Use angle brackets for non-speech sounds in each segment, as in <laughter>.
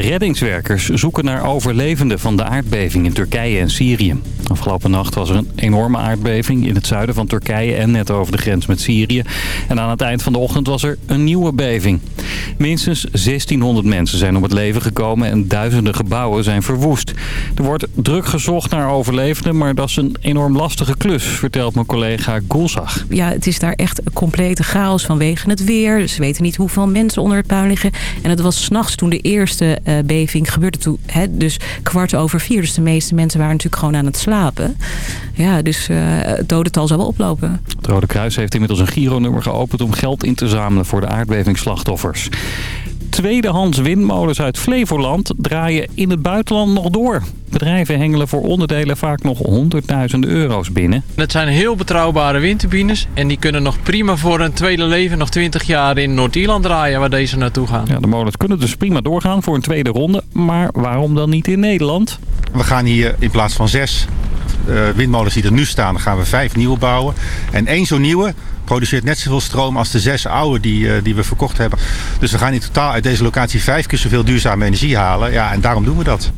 Reddingswerkers zoeken naar overlevenden van de aardbeving in Turkije en Syrië. Afgelopen nacht was er een enorme aardbeving in het zuiden van Turkije en net over de grens met Syrië. En aan het eind van de ochtend was er een nieuwe beving. Minstens 1600 mensen zijn om het leven gekomen en duizenden gebouwen zijn verwoest. Er wordt druk gezocht naar overlevenden, maar dat is een enorm lastige klus, vertelt mijn collega Gulzag. Ja, het is daar echt een complete chaos vanwege het weer. Ze weten niet hoeveel mensen onder het puin liggen. En het was s'nachts toen de eerste uh, beving gebeurde. Toen, hè, dus kwart over vier. Dus de meeste mensen waren natuurlijk gewoon aan het slapen. Ja, dus uh, het dodental zal wel oplopen. Het Rode Kruis heeft inmiddels een gironummer geopend om geld in te zamelen voor de aardbevingsslachtoffers. Tweedehands windmolens uit Flevoland draaien in het buitenland nog door. Bedrijven hengelen voor onderdelen vaak nog honderdduizenden euro's binnen. Het zijn heel betrouwbare windturbines en die kunnen nog prima voor een tweede leven nog 20 jaar in Noord-Ierland draaien waar deze naartoe gaan. Ja, de molens kunnen dus prima doorgaan voor een tweede ronde, maar waarom dan niet in Nederland? We gaan hier in plaats van zes uh, windmolens die er nu staan, gaan we vijf nieuwe bouwen. En één zo'n nieuwe produceert net zoveel stroom als de zes oude die, uh, die we verkocht hebben. Dus we gaan in totaal uit deze locatie vijf keer zoveel duurzame energie halen. Ja, en daarom doen we dat.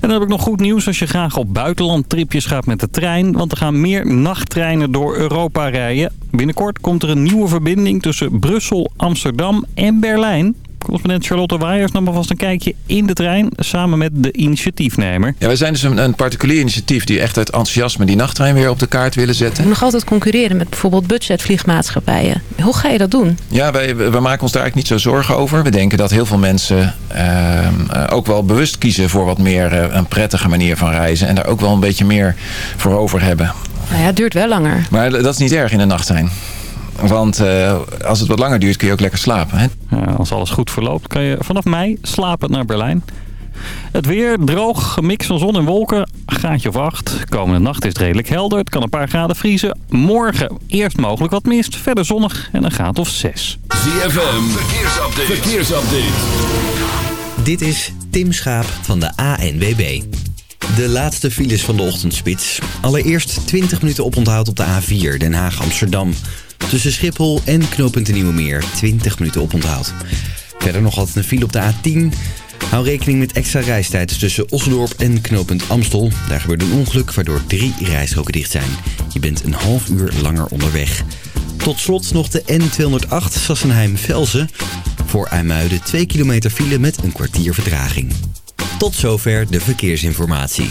En dan heb ik nog goed nieuws als je graag op buitenlandtripjes gaat met de trein. Want er gaan meer nachttreinen door Europa rijden. Binnenkort komt er een nieuwe verbinding tussen Brussel, Amsterdam en Berlijn. Correspondent Charlotte Waiers nam alvast een kijkje in de trein samen met de initiatiefnemer. Ja, wij zijn dus een, een, particulier initiatief die echt uit enthousiasme die nachttrein weer op de kaart willen zetten. We nog altijd concurreren met bijvoorbeeld budgetvliegmaatschappijen. Hoe ga je dat doen? Ja, wij, we maken ons daar eigenlijk niet zo zorgen over. We denken dat heel veel mensen uh, ook wel bewust kiezen voor wat meer uh, een prettige manier van reizen. En daar ook wel een beetje meer voor over hebben. Nou ja, het duurt wel langer. Maar dat is niet erg in een nachttrein. Want uh, als het wat langer duurt kun je ook lekker slapen. Hè? Ja, als alles goed verloopt kan je vanaf mei slapen naar Berlijn. Het weer droog, gemixt van zon en wolken, gaatje of acht. Komende nacht is het redelijk helder, het kan een paar graden vriezen. Morgen eerst mogelijk wat mist, verder zonnig en een graad of zes. ZFM, verkeersupdate. verkeersupdate. Dit is Tim Schaap van de ANWB. De laatste files van de ochtendspits. Allereerst 20 minuten oponthoud op de A4 Den Haag-Amsterdam. Tussen Schiphol en knooppunt Nieuwe Meer 20 minuten oponthoud. Verder nog altijd een file op de A10. Hou rekening met extra reistijd tussen Osdorp en knooppunt Amstel. Daar gebeurde een ongeluk waardoor drie rijstroken dicht zijn. Je bent een half uur langer onderweg. Tot slot nog de N208 Sassenheim-Velzen. Voor IJmuiden 2 kilometer file met een kwartier vertraging. Tot zover de verkeersinformatie.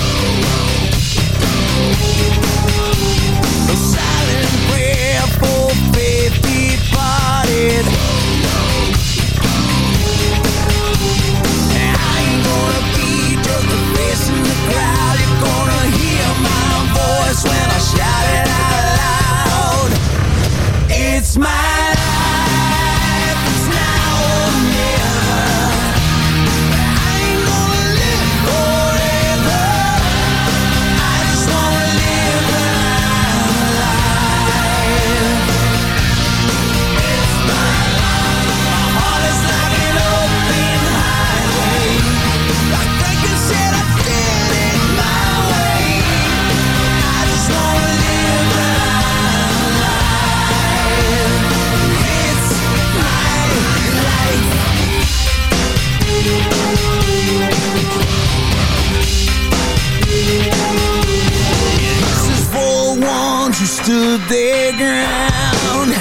My to the ground.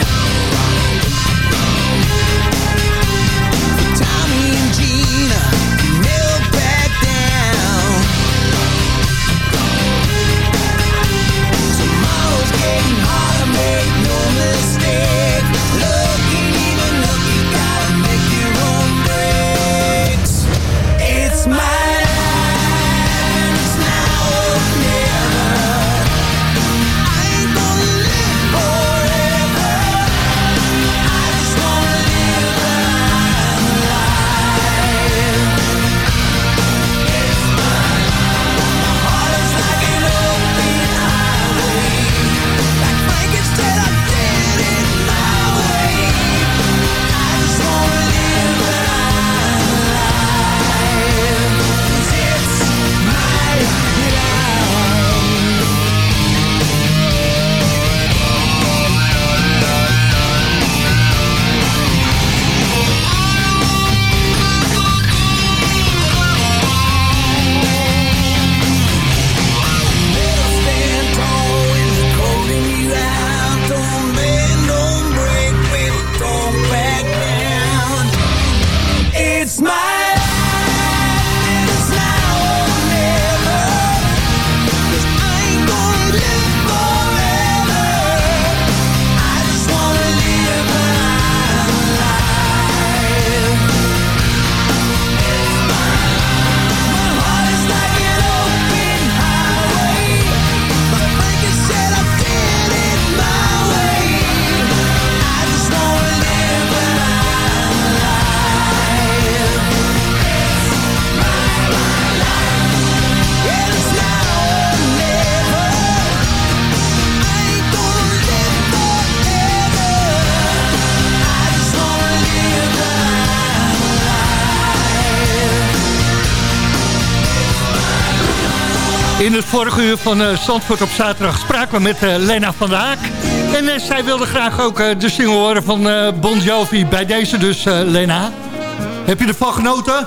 Het vorige uur van uh, Zandvoort op zaterdag spraken we met uh, Lena van der Haak. En uh, zij wilde graag ook de single horen van Bon Jovi. Bij deze dus, Lena. Heb je ervan genoten?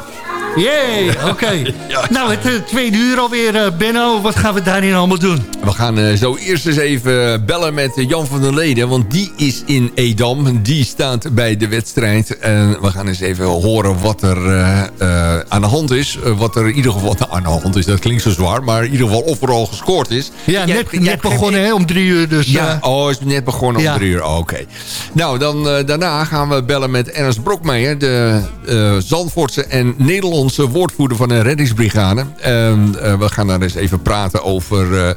Jee, oké. <laughs> Okay. Nou, het tweede uur alweer, Benno. Wat gaan we daarin allemaal doen? We gaan uh, zo eerst eens even bellen met Jan van der Leden. Want die is in Edam. Die staat bij de wedstrijd. En we gaan eens even horen wat er aan de hand is. wat er in ieder geval nou, aan de hand is. Dat klinkt zo zwaar. Maar in ieder geval of er al gescoord is. Ja, net, net begonnen hè, om drie uur. Dus, ja, oh, is net begonnen om drie uur. Oh, oké. Okay. Nou, dan, daarna gaan we bellen met Ernst Brokmeijer. De Zandvoortse en Nederlandse woordvoerder van een reddingsbrigade. En, uh, we gaan daar eens even praten over uh,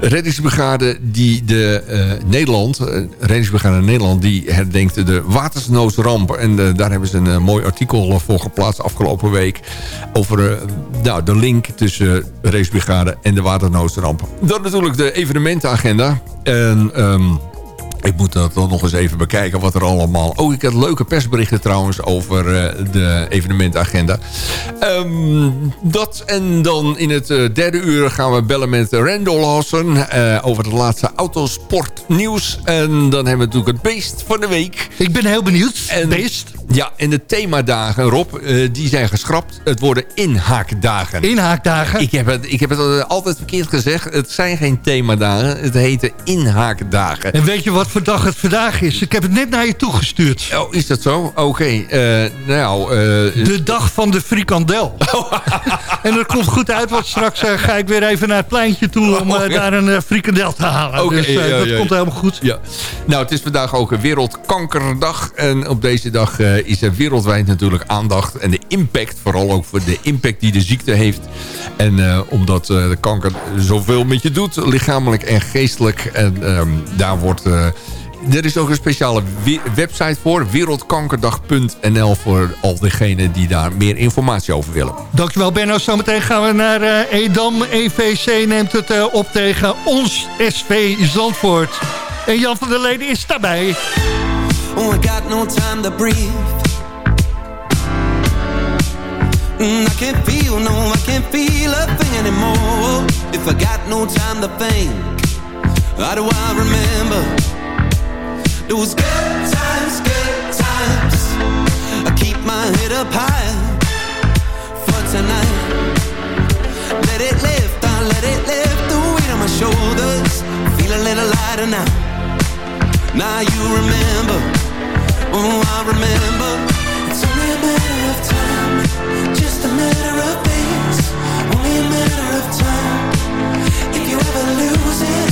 reddingsbrigade die de uh, Nederland, reddingsbrigade Nederland, die herdenkt de watersnoodramp. En daar hebben ze een mooi artikel voor geplaatst afgelopen week over nou, de link tussen reddingsbrigade en de watersnoodramp. Dan natuurlijk de evenementenagenda. En... Um, ik moet dat dan nog eens even bekijken wat er allemaal... Oh, ik heb leuke persberichten trouwens over uh, de evenementagenda. Um, dat en dan in het uh, derde uur gaan we bellen met Randall Lawson... Uh, over het laatste autosportnieuws. En dan hebben we natuurlijk het beest van de week. Ik ben heel benieuwd. En, beest? Ja, en de themadagen, Rob, die zijn geschrapt. Het worden inhaakdagen. Inhaakdagen? Ik heb het, ik heb het altijd verkeerd gezegd. Het zijn geen themadagen. Het heten inhaakdagen. En weet je wat voor dag het vandaag is. Ik heb het net naar je toegestuurd. Oh, is dat zo? Oké. Eh, nou, uh, De dag van de frikandel. <laughs> en dat komt goed uit, want straks uh, ga ik weer even naar het pleintje toe... om oh, daar een frikandel te halen. Okay, dus ja, dat ja, komt helemaal goed. Ja. Nou, het is vandaag ook een Wereldkankerdag. En op deze dag is er wereldwijd natuurlijk aandacht. En de impact, vooral ook voor de impact die de ziekte heeft. En omdat de kanker zoveel met je doet, lichamelijk en geestelijk. En um, daar wordt er is ook een speciale website voor. Wereldkankerdag.nl voor al diegenen die daar meer informatie over willen. Dankjewel Benno. Zometeen gaan we naar uh, Edam. EVC neemt het uh, op tegen ons SV Zandvoort. En Jan van der Leden is daarbij. Oh, I got no time to breathe. Mm, I can't feel, no, I can't feel a thing anymore. If I got no time to think, how do I remember? Those good times, good times. I keep my head up high For tonight. Let it lift, I let it lift The weight on my shoulders. Feel a little lighter now. Now you remember. Oh, I remember. It's only a matter of time. Just a matter of days. Only a matter of time. If you ever lose it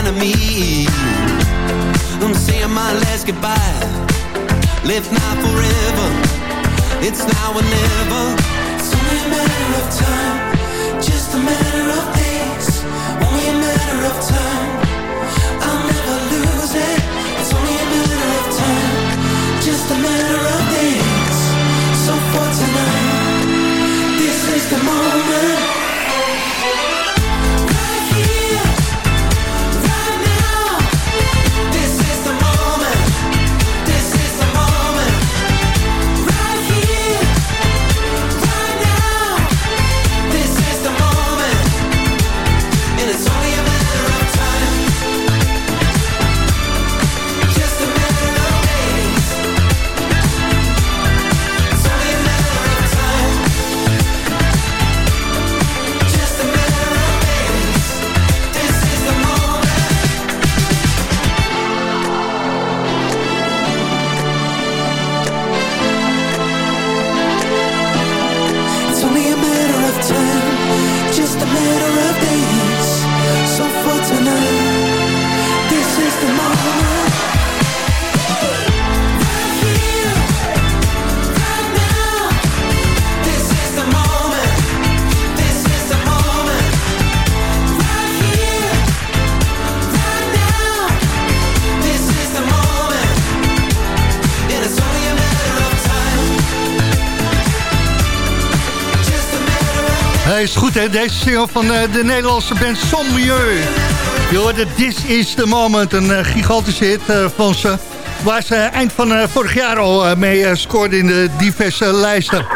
shine to me I'm saying my last goodbye. Live now forever. It's now or never. It's only a matter of time. Just a matter of days. Only a matter of time. I'll never lose it. It's only a matter of time. Just a matter of days. So for tonight This is the moment goed hè, deze single van de Nederlandse band Sommieu. Je hoorde This is the Moment, een gigantische hit van ze. Waar ze eind van vorig jaar al mee scoorde in de diverse lijsten.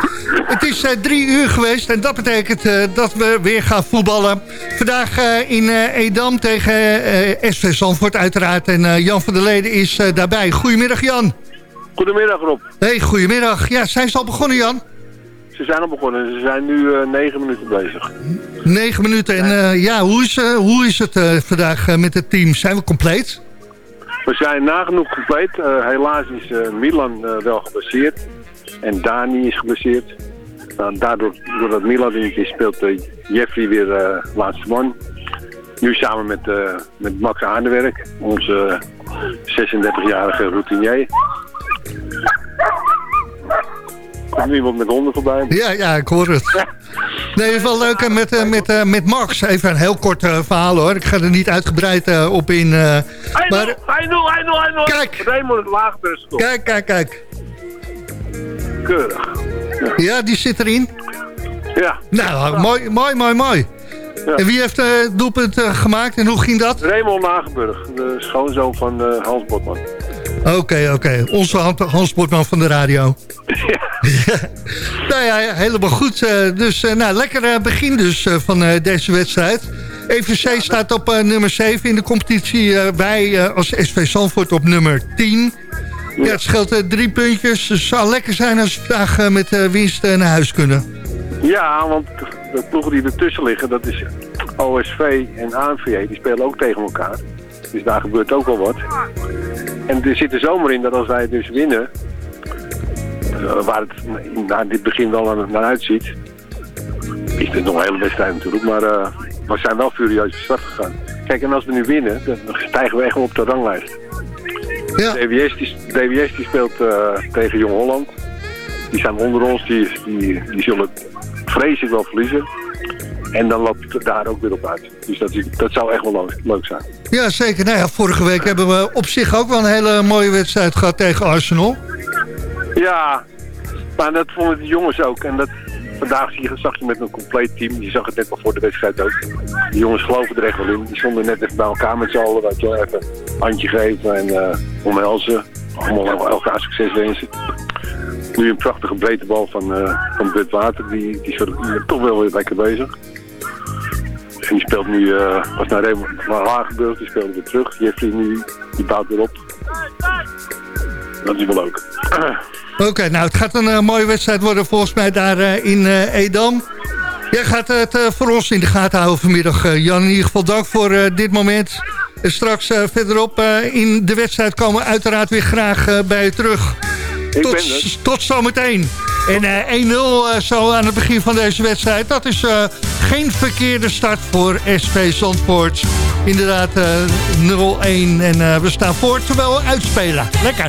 Het is drie uur geweest en dat betekent dat we weer gaan voetballen. Vandaag in Edam tegen SV Zandvoort uiteraard. En Jan van der Leden is daarbij. Goedemiddag Jan. Goedemiddag Rob. Hey, goedemiddag. Ja, zijn ze al begonnen Jan? Ze zijn al begonnen. Ze zijn nu uh, negen minuten bezig. Negen minuten. En ja, hoe is, uh, hoe is het vandaag met het team? Zijn we compleet? We zijn nagenoeg compleet. helaas is Milan wel geblesseerd. En Dani is geblesseerd. Nou, daardoor, doordat Milan is, speelt Jeffrey weer laatste man. Nu samen met, met Max Aardewerk, onze 36-jarige routinier. <laughs> Komt iemand met honden voorbij? Ja, ja, ik hoor het. Nee, het is wel leuk met, uh, met, uh, met Max. Even een heel kort uh, verhaal hoor. Ik ga er niet uitgebreid op in. hij maar... hij nul, hij nul, hij nul. Kijk. Raymond Laagburst. Kijk, kijk, kijk. Keurig. Ja, ja die zit erin. Ja. Nou, mooi, mooi, mooi, mooi. Ja. En wie heeft het doelpunt gemaakt en hoe ging dat? Raymond Lagenburg, de schoonzoon van Hans Botman. Oké, oké. Onze Hans Sportman van de radio. Ja. <laughs> nou ja, helemaal goed. Eh, dus uh, nou, lekker uh, begin dus van deze wedstrijd. EVC staat op nummer 7 in de competitie. wij als SV Zandvoort op nummer 10. Ja, het scheelt drie puntjes. Dus het zou lekker zijn als we vandaag met winst naar huis kunnen. Ja, want de ploegen die ertussen liggen, dat is OSV en ANVJ. Die spelen ook tegen elkaar. Dus daar gebeurt ook wel wat. En er zit er zomer in dat als wij dus winnen, uh, waar het naar dit begin wel naar, uitziet, is het nog een hele wedstrijd natuurlijk, maar uh, we zijn wel furieus van start gegaan. Kijk, en als we nu winnen, dan stijgen we echt op de ranglijst. Ja. DWS, die, DWS die speelt uh, tegen Jong Holland. Die zijn onder ons, die, die, die zullen vreselijk wel verliezen. En dan loopt het daar ook weer op uit. Dus dat, dat zou echt wel leuk zijn. Ja, zeker. Nou ja, vorige week hebben we op zich ook wel een hele mooie wedstrijd gehad tegen Arsenal. Ja, maar dat vonden de jongens ook. En dat, vandaag zag je met een compleet team. Je zag het net wel voor de wedstrijd ook. De jongens geloven er echt wel in. Die stonden net even bij elkaar met z'n allen. Dat je even een handje geven en uh, omhelzen. Allemaal elkaar succes wensen. Nu een prachtige breedte bal van, uh, van Bud Water. Die, die is toch wel weer lekker bezig. En die speelt nu, uh, was naar Raymond naar Hagenburg, die speelde weer terug. Jeffrey nu, die bouwt weer op. Dat is wel leuk. <clears throat> Oké, nou het gaat een uh, mooie wedstrijd worden volgens mij daar uh, in Edam. Jij gaat het voor ons in de gaten houden vanmiddag, Jan. In ieder geval dank voor dit moment. En straks verderop in de wedstrijd komen we uiteraard weer graag bij je terug. Ik tot, ben. Tot zometeen. En 1-0 uh, zo aan het begin van deze wedstrijd. Dat is uh, geen verkeerde start voor SV Zandvoort. Inderdaad 0-1 en we staan voor terwijl we uitspelen. Lekker.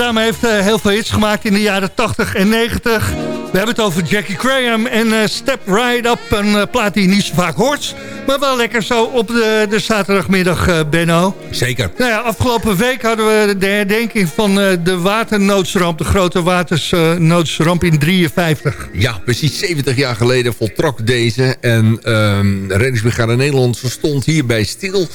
Dame heeft eh, heel veel hits gemaakt in de jaren 80 en 90. We hebben het over Jackie Graham en eh, Step Right Up. Een uh, plaat die je niet zo vaak hoort. Maar wel lekker zo op de, de zaterdagmiddag, Benno. Zeker. Nou ja, afgelopen week hadden we de herdenking van de waternoodsramp. De grote waternoodsramp in 53. Ja, precies 70 jaar geleden voltrok deze. En um, Reddingsbrigade Nederland stond hierbij stil...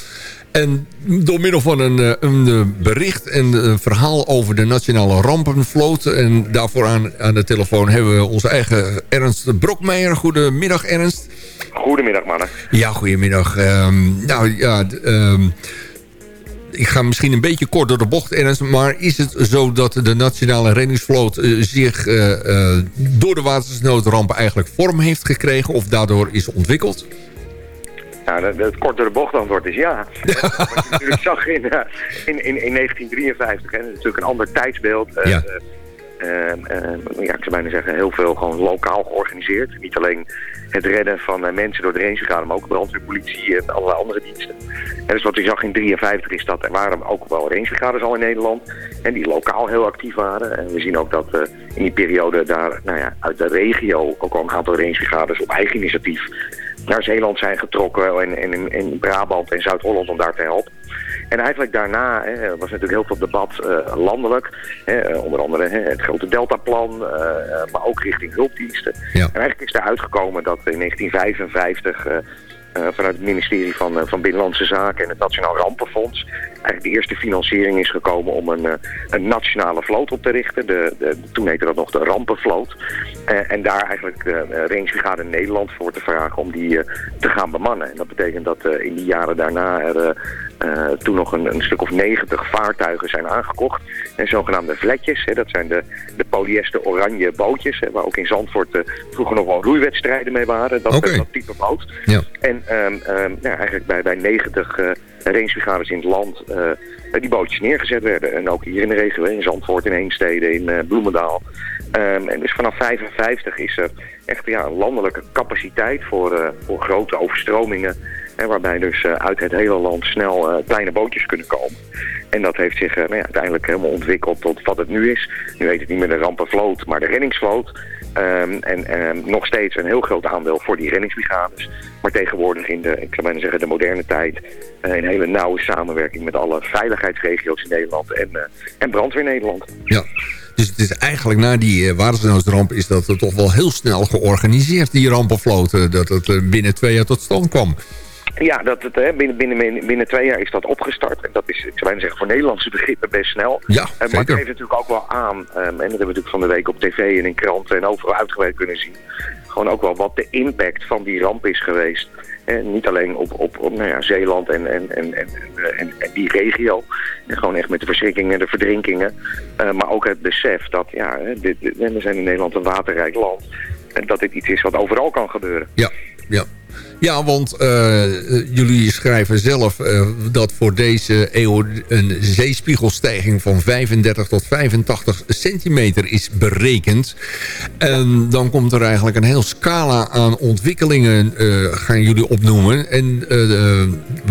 En door middel van een, eh, een eh, bericht en een verhaal over de Nationale Rampenvloot... en daarvoor aan, aan de telefoon hebben we onze eigen Ernst Brokmeijer. Goedemiddag, Ernst. Goedemiddag, mannen. Ja, goedemiddag. Um, nou ja, um, ik ga misschien een beetje kort door de bocht, Ernst... maar is het zo dat de Nationale Reddingsvloot uh, zich uh, uh, door de watersnoodrampen eigenlijk vorm heeft gekregen... of daardoor is ontwikkeld? Nou, het, het kortere bochtantwoord is ja. <laughs> Wat je natuurlijk zag in, uh, in, in, in 1953, hè, dat is natuurlijk een ander tijdsbeeld. Uh, ja. Uh, ja, ik zou bijna zeggen, heel veel gewoon lokaal georganiseerd. Niet alleen het redden van mensen door de rangebrigade, maar ook brandweerpolitie en allerlei andere diensten. En dus wat je zag in 1953 is dat er waren ook wel rangebrigades al in Nederland. En die lokaal heel actief waren. En we zien ook dat in die periode daar nou ja, uit de regio ook al een aantal rangebrigades op eigen initiatief naar Zeeland zijn getrokken en, in, in Brabant en Zuid-Holland om daar te helpen. En eigenlijk daarna hè, was natuurlijk heel veel debat uh, landelijk. Hè, onder andere hè, het grote Deltaplan, uh, maar ook richting hulpdiensten. Ja. En eigenlijk is er uitgekomen dat in 1955 uh, vanuit het ministerie van, uh, van Binnenlandse Zaken en het Nationaal Rampenfonds eigenlijk de eerste financiering is gekomen om een, uh, een nationale vloot op te richten. De, de, toen heette dat nog de Rampenvloot. en daar eigenlijk de Rangebrigade Nederland voor te vragen om die te gaan bemannen. En dat betekent dat in die jaren daarna er toen nog een, een, stuk of 90 vaartuigen zijn aangekocht. En zogenaamde vletjes, hè, dat zijn de, de polyester oranje bootjes, hè, waar ook in Zandvoort vroeger nog wel roeiwedstrijden mee waren. Dat, okay. dat type boot. Ja. En um, um, nou, eigenlijk bij, bij 90 uh, rangebrigades in het land uh, die bootjes neergezet werden. En ook hier in de regio, in Zandvoort, in Heemstede, in uh, Bloemendaal. Um, en dus vanaf 55 is er echt ja, een landelijke capaciteit voor, voor grote overstromingen. En waarbij dus uit het hele land snel kleine bootjes kunnen komen. En dat heeft zich nou ja, uiteindelijk helemaal ontwikkeld tot wat het nu is. Nu heet het niet meer de rampenvloot, maar de reddingsvloot. Um, en um, nog steeds een heel groot aandeel voor die reddingsbrigades. Maar tegenwoordig in de, ik zou bijna zeggen, de moderne tijd... Uh, een hele nauwe samenwerking met alle veiligheidsregio's in Nederland en, en brandweer Nederland. Ja. Dus het is eigenlijk na die uh, watersnoodramp is dat toch wel heel snel georganiseerd, die rampenvloot. dat het binnen twee jaar tot stand kwam. Ja, dat het, hè, binnen, binnen, binnen twee jaar is dat opgestart. En dat is, ik zou bijna zeggen, voor Nederlandse begrippen best snel. Ja, uh, maar het geeft natuurlijk ook wel aan, um, en dat hebben we natuurlijk van de week op tv en in kranten en overal uitgebreid kunnen zien. Gewoon ook wel wat de impact van die ramp is geweest. En niet alleen op, op, op nou ja, Zeeland en, en, en, en, en, en die regio. En gewoon echt met de verschrikkingen en de verdrinkingen. Uh, maar ook het besef dat, ja, dit, dit, we zijn in Nederland een waterrijk land. En dat dit iets is wat overal kan gebeuren. Ja, ja. Ja, want uh, jullie schrijven zelf uh, dat voor deze eeuw een zeespiegelstijging van 35 tot 85 centimeter is berekend. En dan komt er eigenlijk een heel scala aan ontwikkelingen, uh, gaan jullie opnoemen. En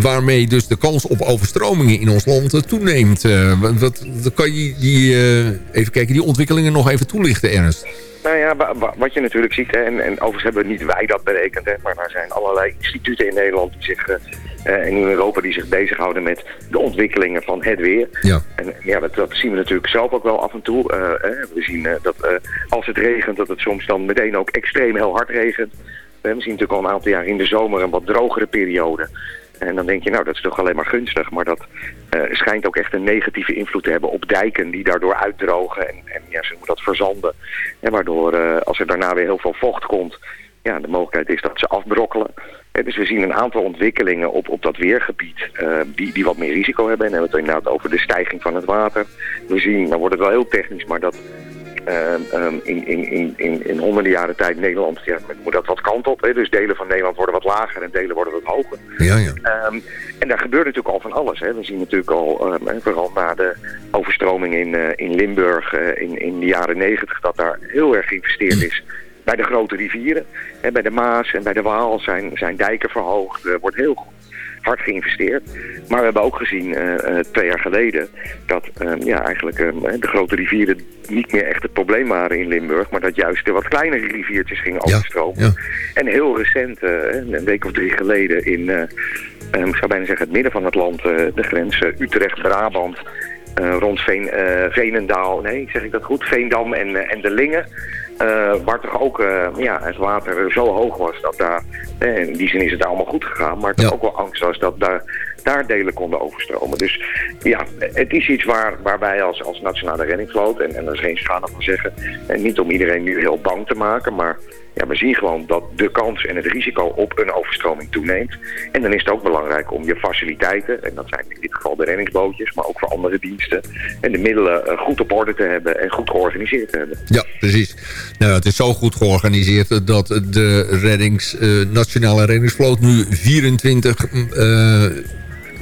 waarmee dus de kans op overstromingen in ons land toeneemt. wat, kan je die, even kijken, die ontwikkelingen nog even toelichten, Ernst? Nou ja, wat je natuurlijk ziet, en, en overigens hebben niet wij dat berekend, hè, maar er zijn allerlei instituten in Nederland die zich, uh, en in Europa die zich bezighouden met de ontwikkelingen van het weer. Ja. En ja, dat, dat zien we natuurlijk zelf ook wel af en toe. Uh, we zien uh, dat als het regent, dat het soms dan meteen ook extreem heel hard regent. We zien natuurlijk al een aantal jaar in de zomer een wat drogere periode. En dan denk je, nou, dat is toch alleen maar gunstig. Maar dat uh, schijnt ook echt een negatieve invloed te hebben op dijken die daardoor uitdrogen. En, en ja, ze moeten dat verzanden. En waardoor, uh, als er daarna weer heel veel vocht komt, ja, de mogelijkheid is dat ze afbrokkelen. Uh, dus we zien een aantal ontwikkelingen op, op dat weergebied die, die wat meer risico hebben. En dan hebben we het inderdaad over de stijging van het water. We zien, dan wordt het wel heel technisch, maar dat um, in, in, in, in honderden jaren tijd Nederland, ja, moet dat wat kant op. Hè? Dus delen van Nederland worden wat lager en delen worden wat hoger. Ja, ja. Um, en daar gebeurt natuurlijk al van alles. Hè? We zien natuurlijk al, um, vooral na de overstroming in, uh, in Limburg uh, in, in de jaren negentig, dat daar heel erg geïnvesteerd is bij de grote rivieren. Hè? Bij de Maas en bij de Waal zijn, zijn dijken verhoogd. Er wordt heel hard geïnvesteerd. Maar we hebben ook gezien eh, eh, twee jaar geleden dat ehm, ja, eigenlijk ehm, de grote rivieren niet meer echt het probleem waren in Limburg. Maar dat juist de wat kleinere riviertjes gingen overstromen. En heel recent, eh, een week of drie geleden in, ehm, ik zou bijna zeggen het midden van het land, de grens Utrecht-Brabant... rond Veen, Veenendaal, nee, zeg ik dat goed, Veendam en, en de Lingen. Uh, waar toch ook uh, ja, het water zo hoog was dat daar, eh, in die zin is het allemaal goed gegaan, maar toch ook wel angst was dat daar, daar delen konden overstromen. Dus ja, het is iets waar, waar wij als, als Nationale Reddingvloot, en, en daar is geen schade van zeggen, en niet om iedereen nu heel bang te maken, maar ja, we zien gewoon dat de kans en het risico op een overstroming toeneemt. En dan is het ook belangrijk om je faciliteiten, en dat zijn in dit geval de reddingsbootjes, maar ook voor andere diensten, en de middelen eh, goed op orde te hebben en goed georganiseerd te hebben. Ja, precies. Nou, het is zo goed georganiseerd dat de reddings, uh, Nationale Reddingsvloot nu 24, uh,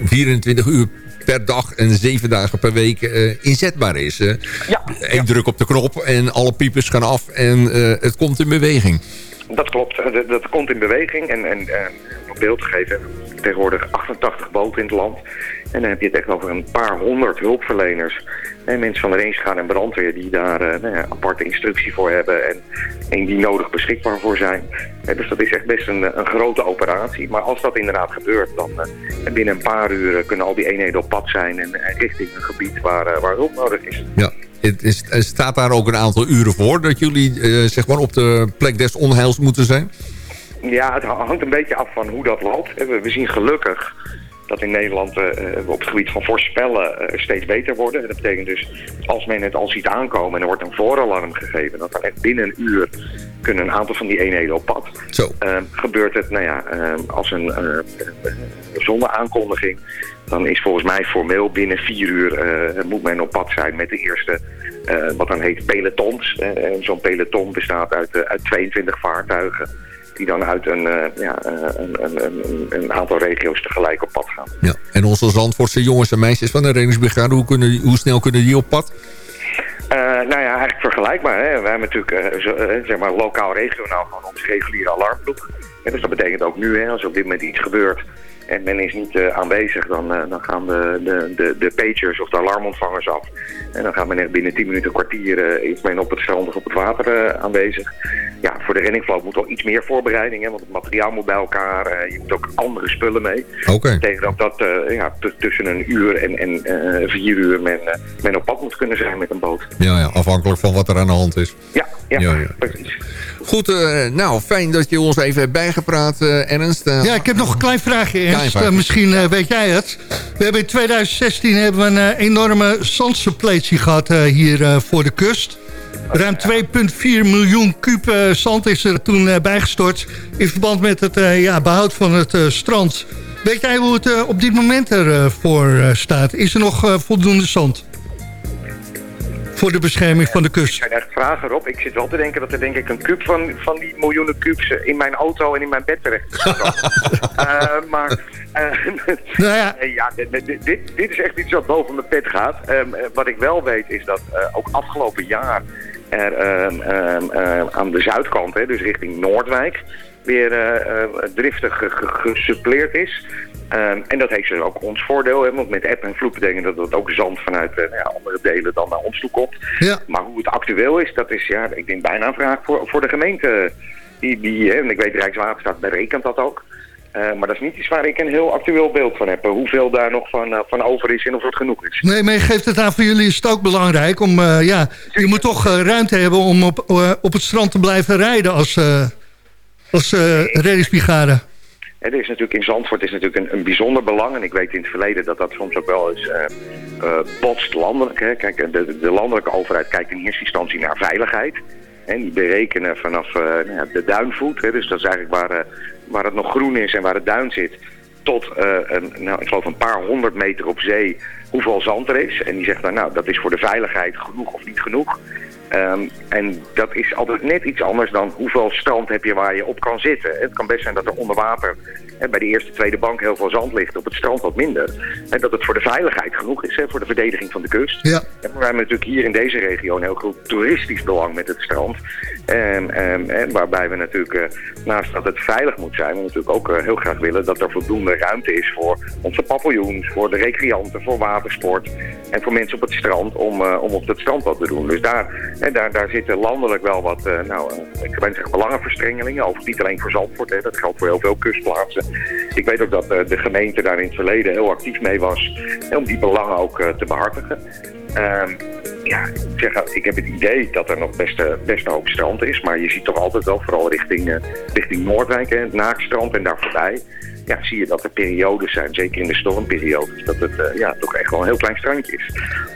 24 uur per dag en zeven dagen per week uh, inzetbaar is. Uh. Ja, Eén druk op de knop en alle piepers gaan af en het komt in beweging. Dat klopt, dat, dat komt in beweging. En, en op beeld gegeven tegenwoordig 88 boten in het land. En dan heb je het echt over een paar honderd hulpverleners. En mensen van de Rijnsgaan en brandweer die daar uh, nou ja, aparte instructie voor hebben en, en die nodig beschikbaar voor zijn. dus dat is echt best een, een grote operatie. Maar als dat inderdaad gebeurt, dan binnen een paar uur kunnen al die eenheden op pad zijn en, richting een gebied waar, waar hulp nodig is. Ja. Het is, staat daar ook een aantal uren voor dat jullie zeg maar op de plek des onheils moeten zijn? Ja, het hangt een beetje af van hoe dat loopt. We zien gelukkig dat in Nederland uh, op het gebied van voorspellen uh, steeds beter worden. Dat betekent dus, als men het al ziet aankomen en er wordt een voorolarm gegeven, dat dan echt binnen een uur kunnen een aantal van die eenheden op pad. Zo. Uh, gebeurt het, nou ja, als een zonder aankondiging, dan is volgens mij formeel binnen vier uur moet men op pad zijn met de eerste, wat dan heet pelotons. Zo'n peloton bestaat uit, uit 22 vaartuigen die dan uit een, uh, ja, een, een, een, een, aantal regio's tegelijk op pad gaan. Ja. En onze Zandvoortse jongens en meisjes van de reddingsbrigade, hoe, kunnen, hoe snel kunnen die op pad? Uh, nou ja, eigenlijk vergelijkbaar. Hè. We hebben natuurlijk uh, zo, zeg maar lokaal-regionaal gewoon onze reguliere alarmploeg. Ja, dus dat betekent ook nu, hè, als er op dit moment iets gebeurt en men is niet uh, aanwezig, dan, uh, dan gaan de, de, de, de pagers of de alarmontvangers af. En dan gaat men binnen 10 minuten, een kwartier, uh, is men op het strand of op het water aanwezig. Ja, voor de reddingvloot moet wel iets meer voorbereiding, hè, want het materiaal moet bij elkaar. je moet ook andere spullen mee. Oké. Okay. Tegen dat dat ja, tussen een uur en, en vier uur men, men op pad moet kunnen zijn met een boot. Ja, ja, afhankelijk van wat er aan de hand is. Ja, ja, ja, ja. precies. Goed, uh, nou, fijn dat je ons even hebt bijgepraat, uh, Ernst. Uh, ja, ik heb nog een klein vraagje, Ernst. misschien weet jij het. We hebben in 2016 hebben we een enorme zandsuppletie gehad hier voor de kust. Ruim 2,4 miljoen kuub zand is er toen bijgestort... in verband met het ja, behoud van het strand. Weet jij hoe het op dit moment ervoor staat? Is er nog voldoende zand? Voor de bescherming van de kust. Ik echt vragen erop. Ik zit wel te denken dat er denk ik een kuub van, van die miljoenen kubes in mijn auto en in mijn bed terecht is uh, <laughs> maar uh, nou ja. ja dit, dit, dit, is echt iets wat boven mijn pet gaat. Um, wat ik wel weet is dat uh, ook afgelopen jaar er um, um, aan de zuidkant, hè, dus richting Noordwijk, weer driftig gesuppleerd is. Um, en dat heeft dus ook ons voordeel, hè, want met app en vloed betekent dat het ook zand vanuit uh, nou ja, andere delen dan naar ons toe komt. Ja. Maar hoe het actueel is, dat is ja, ik denk bijna een vraag voor, voor de gemeente. Die, die, hè, en ik weet Rijkswaterstaat berekent dat ook. Uh, maar dat is niet iets waar ik een heel actueel beeld van heb. Hoeveel daar nog van, uh, van over is en of het genoeg is. Nee, maar je geeft het aan voor jullie is het ook belangrijk. Om, uh, ja, je moet toch ruimte hebben om op, op het strand te blijven rijden als, als reddingsbrigade. Er is natuurlijk in Zandvoort is natuurlijk een, een, bijzonder belang. En ik weet in het verleden dat dat soms ook wel eens uh, uh, botst landelijk. Hè. Kijk, de, de, landelijke overheid kijkt in eerste instantie naar veiligheid. En die berekenen vanaf uh, nou de duinvoet. Hè, dus dat is eigenlijk waar, waar het nog groen is en waar het duin zit. Tot, een, nou, ik geloof een paar honderd meter op zee, hoeveel zand er is. En die zegt dan, nou, dat is voor de veiligheid genoeg of niet genoeg. Ehm, en dat is altijd net iets anders dan hoeveel strand heb je waar je op kan zitten. Het kan best zijn dat er onder water bij de eerste, tweede bank heel veel zand ligt. Op het strand wat minder. En dat het voor de veiligheid genoeg is, hè, voor de verdediging van de kust. Ja. En we hebben natuurlijk hier in deze regio een heel groot toeristisch belang met het strand. En, en waarbij we natuurlijk, eh, naast dat het veilig moet zijn, we natuurlijk ook eh, heel graag willen dat er voldoende ruimte is voor onze paviljoens, voor de recreanten, voor watersport en voor mensen op het strand om, eh, om op het strand wat te doen. Dus daar, hè, daar, daar zitten landelijk wel wat, eh, nou, eh, ik ben zeggen belangenverstrengelingen. Overigens niet alleen voor Zandvoort, hè, dat geldt voor heel veel kustplaatsen. Ik weet ook dat eh, de gemeente daar in het verleden heel actief mee was om die belangen ook te behartigen. Ehm, ja, ik, zeg, ik heb het idee dat er nog best, best een hoop strand is. Maar je ziet toch altijd wel, vooral richting, richting Noordwijk, hè, het Naakstrand en daar voorbij. Ja, zie je dat er periodes zijn, zeker in de stormperiodes, dat het eh, ja, toch echt wel een heel klein strandje is.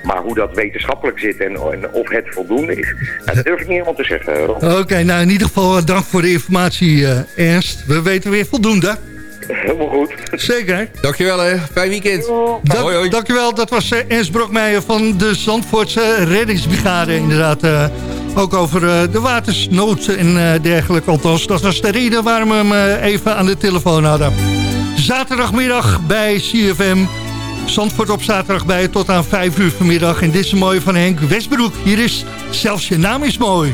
Maar hoe dat wetenschappelijk zit en, of het voldoende is, dat durf ik niet helemaal te zeggen. Oké, nou in ieder geval eh, dank voor de informatie, eh, Ernst. We weten weer voldoende. Helemaal goed. Zeker. Dankjewel hè. Fijn weekend. Dat, Hoi, hoi. Dankjewel, dat was eh, Ernst Brokmeijer van de Zandvoortse reddingsbrigade. Inderdaad, eh, ook over eh, de watersnood en eh, dergelijke. Althans, dat was de reden waarom we hem eh, even aan de telefoon hadden. Zaterdagmiddag bij CFM. Zandvoort op zaterdag bij tot aan 5 uur vanmiddag. En dit is een mooie van Henk Westbroek. Hier is Zelfs je naam is mooi.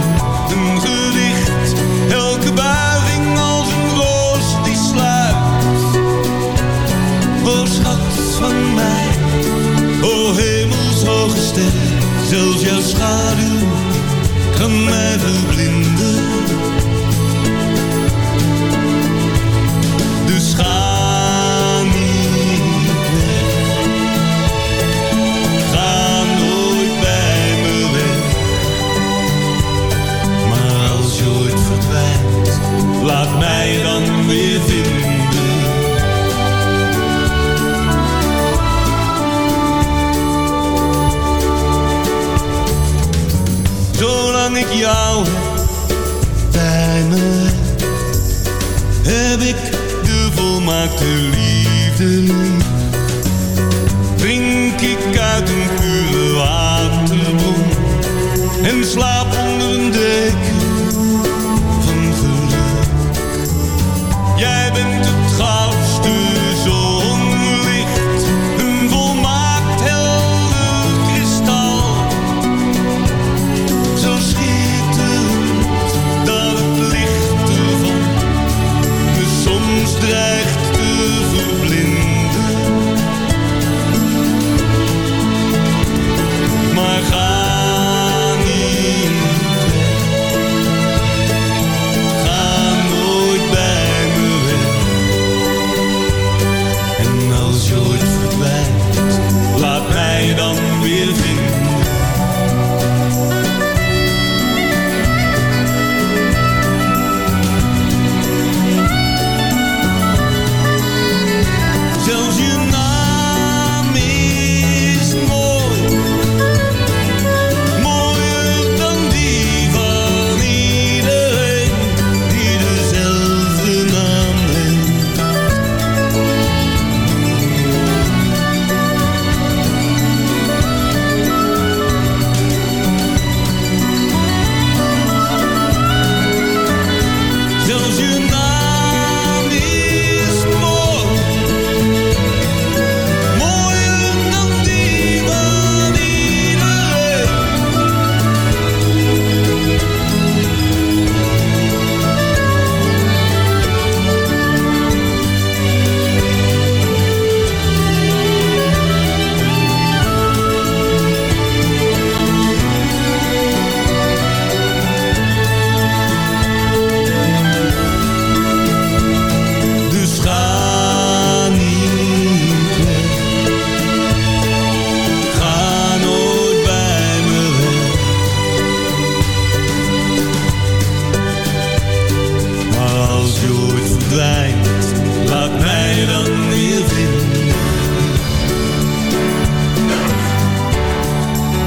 zelfs jouw schaduw kan mij verblinden. Jou bij me heb ik de volmaakte liefde lief. Drink ik uit een pure waterbron en slaap onder een deken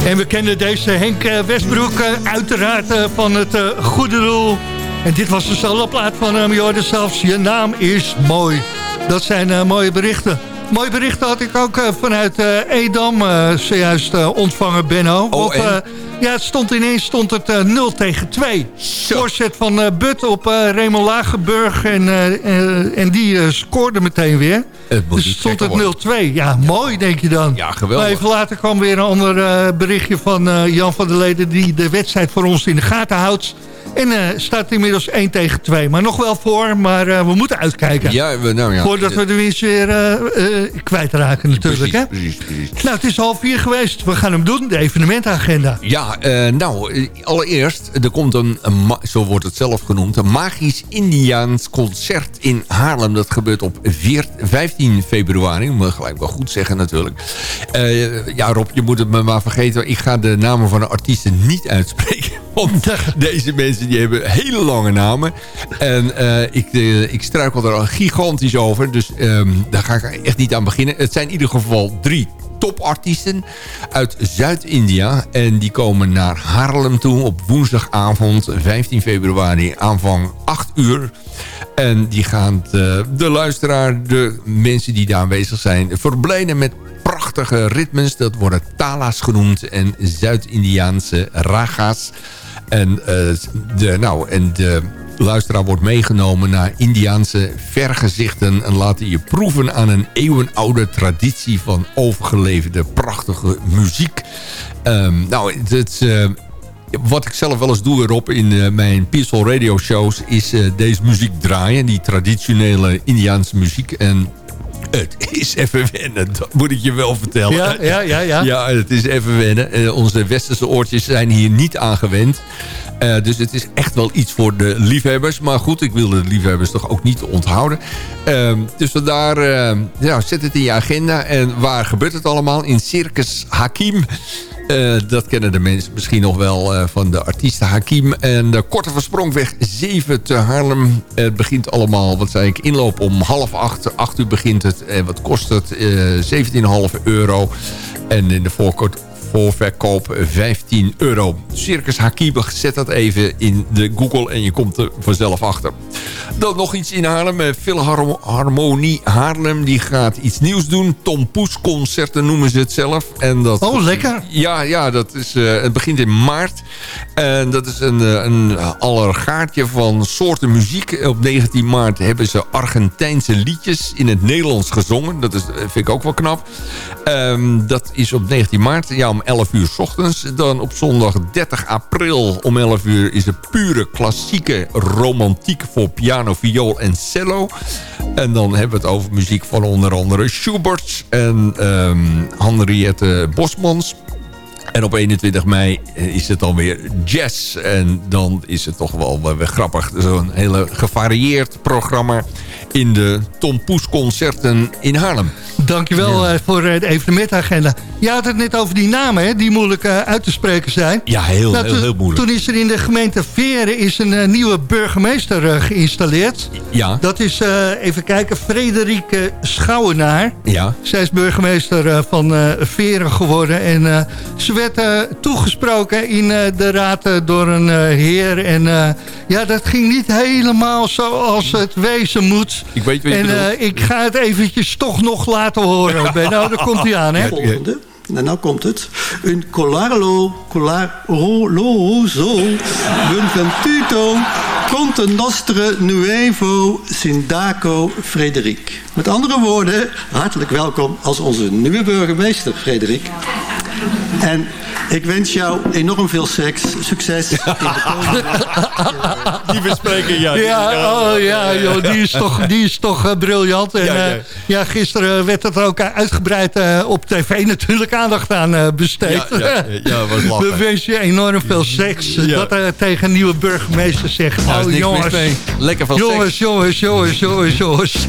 En we kennen deze Henk eh, Westbroek eh, uiteraard eh, van het Goede Doel. En dit was de soloplaat van hem. Je zelfs, je naam is mooi. Dat zijn mooie berichten. Mooie berichten had ik ook eh, vanuit eh, Edam eh, zojuist ontvangen, Benno. Want, eh, ja, het stond ineens stond het eh, 0 tegen 2. Voorzet van But op Raymond Lagenburg. En, en die scoorde meteen weer. Het Dus stond het 0-2. Ja, mooi denk je dan. Ja, geweldig. Maar even later kwam weer een ander berichtje van Jan van der Leden... die de wedstrijd voor ons in de gaten houdt. En eh, staat inmiddels 1 tegen 2. Maar nog wel voor, maar eh, we moeten uitkijken. Ja, nou ja. Voordat we de winst weer eh, kwijtraken natuurlijk. Precies, hè? precies, precies. Nou, het is half vier geweest. We gaan hem doen, de evenementagenda. Ja, nou, allereerst, er komt een, zo wordt het zelf genoemd... een magisch Indiaans concert in Haarlem. Dat gebeurt op vier- 15 februari. Moet ik gelijk wel goed zeggen natuurlijk. Ja, Rob, je moet het me maar vergeten. Ik ga de namen van de artiesten niet uitspreken. <laughs> Want deze mensen die hebben hele lange namen. En eh, ik, eh, ik struikel er al gigantisch over. Dus ehm, daar ga ik echt niet aan beginnen. Het zijn in ieder geval drie topartiesten uit Zuid-India. En die komen naar Haarlem toe op woensdagavond 15 februari aanvang 8 uur. En die gaan de, de luisteraar, de mensen die daar aanwezig zijn... verblijden met prachtige ritmes. Dat worden tala's genoemd en Zuid-Indiaanse raga's. En, eh, de, nou, en de luisteraar wordt meegenomen naar Indiaanse vergezichten... en laten je proeven aan een eeuwenoude traditie van overgeleverde prachtige muziek. Ehm, nou, eh, wat ik zelf wel eens doe erop in eh, mijn Peaceful Radio shows... is deze muziek draaien, die traditionele Indiaanse muziek... En het is even wennen, dat moet ik je wel vertellen. Ja, ja, ja, ja. Ja, het is even wennen. Eh, onze westerse oortjes zijn hier niet aangewend. Eh, dus het is echt wel iets voor de liefhebbers. Maar goed, ik wil de liefhebbers toch ook niet onthouden. Ehm, dus vandaar, eh, ja, zet het in je agenda. En waar gebeurt het allemaal? In Circus Hakim. Eh, dat kennen de mensen misschien nog wel eh, van de artiesten Hakim. En de Korte Versprongweg 7 te Haarlem. Het begint allemaal, wat zei ik, inloop om half acht. Acht uur begint het. En wat kost het? Eh 17,5 euro. En in de voorkort voorverkoop 15 euro. Circus Hakim, zet dat even in de Google en je komt er vanzelf achter. Dan nog iets in Haarlem. eh, Philharmonie Haarlem die gaat iets nieuws doen. Tom Poes concerten noemen ze het zelf. En dat, Oh, lekker. Ja, ja dat is, eh, het begint in maart. En dat is een, eh, een allergaartje van soorten muziek. Op 19 maart hebben ze Argentijnse liedjes in het Nederlands gezongen. Dat is, vind ik ook wel knap. Ehm, dat is op 19 maart, ja, om 11 uur s ochtends. Dan op zondag 30 april om 11 uur is het pure klassieke romantiek voor piano, viool en cello. En dan hebben we het over muziek van onder andere Schubert en ehm Henriette Bosmans. En op 21 mei is het dan weer jazz. En dan is het toch wel weer grappig. Zo'n hele gevarieerd programma in de Tom Poes concerten in Haarlem. Dankjewel eh, voor eh, de evenementagenda. Je had het net over die namen, hè, die moeilijk eh, uit te spreken zijn. Ja, heel, Nou, heel, heel moeilijk. Toen is er in de gemeente Veren is een eh, nieuwe burgemeester eh, geïnstalleerd. Ja, Dat is, eh, even kijken, Frederike Schouwenaar. ja. Zij is burgemeester eh, van eh, Veren geworden. En eh, ze werd eh, toegesproken in eh, de raad eh, door een eh, heer. En eh, ja, dat ging niet helemaal zoals het wezen moet. Ik weet wat je En bedoelt. eh, ik ga het eventjes toch nog laten horen. <laughs> Benno, daar komt hij aan, hè? Volgende. En nou komt het. Un colarlo, benventuto, conte nostre nuevo sindaco Frederik. Met andere woorden, hartelijk welkom als onze nieuwe burgemeester, Frederik. En ik wens jou enorm veel seks, succes in de <laughs> komende Die bespreken, ja. Ja, oh ja, joh, die is toch, die is toch eh, briljant. En Ja, ja, ja. ja, gisteren werd het ook uitgebreid eh, op tv natuurlijk aandacht aan eh, besteed. Ja, ja, ja, was <laughs> lachen. We wensen je enorm veel seks. Ja. Dat tegen een nieuwe burgemeester zegt. Is oh jongens. Lekker van jongens, seks. jongens, jongens, jongens, jongens.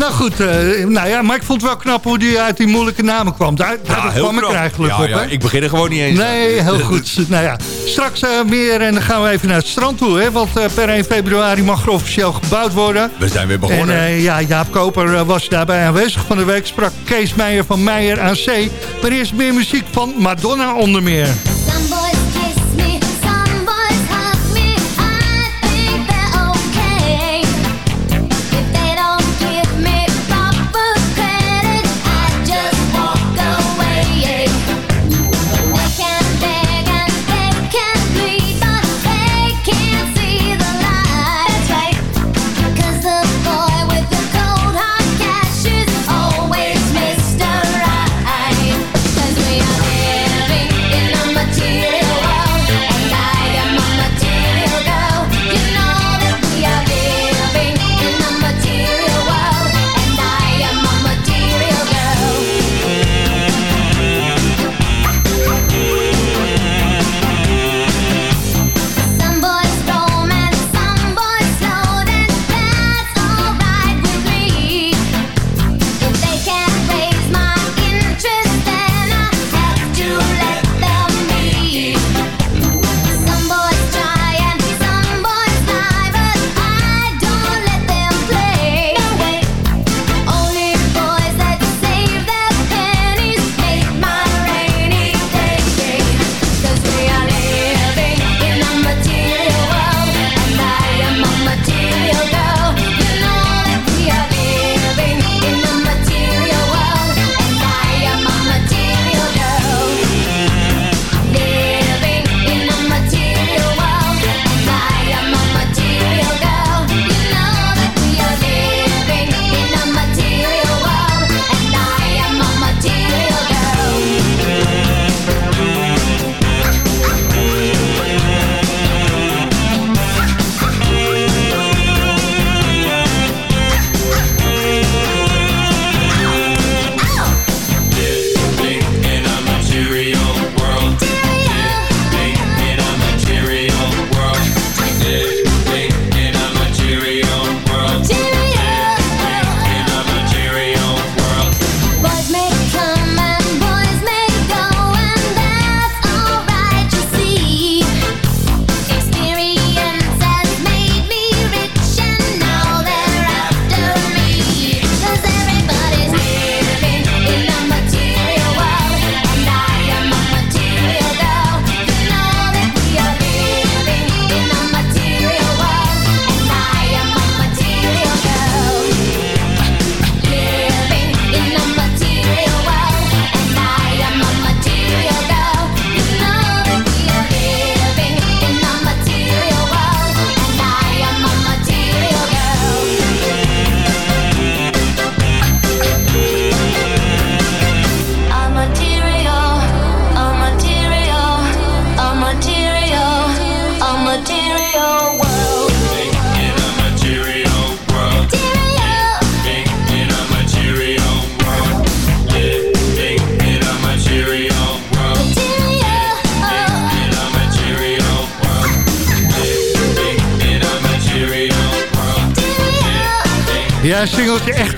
Nou goed, eh, nou ja, maar ik vond het wel knap hoe die uit die moeilijke namen kwam. Daar, daar heel kwam ik er knap. eigenlijk Ja, op. ja, ik begin er gewoon niet eens Nee, aan. heel <laughs> goed. nou ja, straks eh, meer en dan gaan we even naar het strand toe. Hè? Want eh, per 1 februari mag er officieel gebouwd worden. We zijn weer En begonnen. eh, ja, Jaap Koper was daarbij aanwezig van de week. Sprak Kees Meijer van Meijer aan Zee. Maar eerst meer muziek van Madonna onder meer.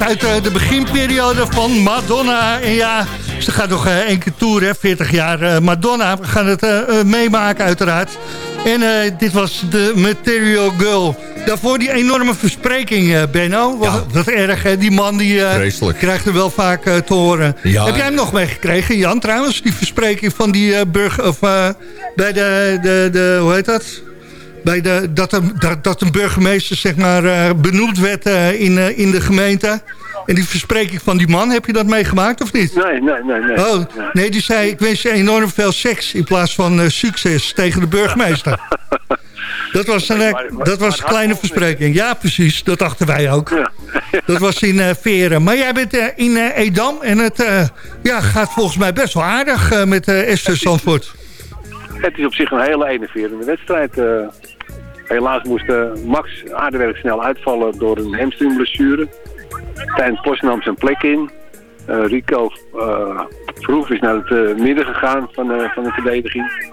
Uit eh, de beginperiode van Madonna. En ja, ze gaat nog eh, één keer tour, hè, 40 jaar eh, Madonna. We gaan het meemaken uiteraard. En dit was de Material Girl. Daarvoor die enorme verspreking, Benno. Wat, wat erg, hè? Die man die krijgt er wel vaak te horen. Ja. Heb jij hem nog meegekregen, Jan, trouwens? Die verspreking van die burger... Of bij de, de, de... Hoe heet dat? Bij de, dat, een, dat, dat een burgemeester zeg maar, eh, benoemd werd eh, in, eh, in de gemeente. En die verspreking van die man, heb je dat meegemaakt of niet? Nee, nee, nee. nee. Oh, nee, die zei ik wens je enorm veel seks in plaats van succes tegen de burgemeester. <laughs> Dat was een, dat was een kleine verspreking. Ja, precies. Dat dachten wij ook. <laughs> Dat was in Veren. Maar jij bent in Edam en het ja, gaat volgens mij best wel aardig met uh, Esther Zandvoort. Het is op zich een hele enerverende wedstrijd. Helaas moest eh, Max Aardewerk snel uitvallen door een hamstringblessure. Tijn Post nam zijn plek in. Eh, Rico eh Vroeg is naar het midden gegaan van, eh, van de verdediging.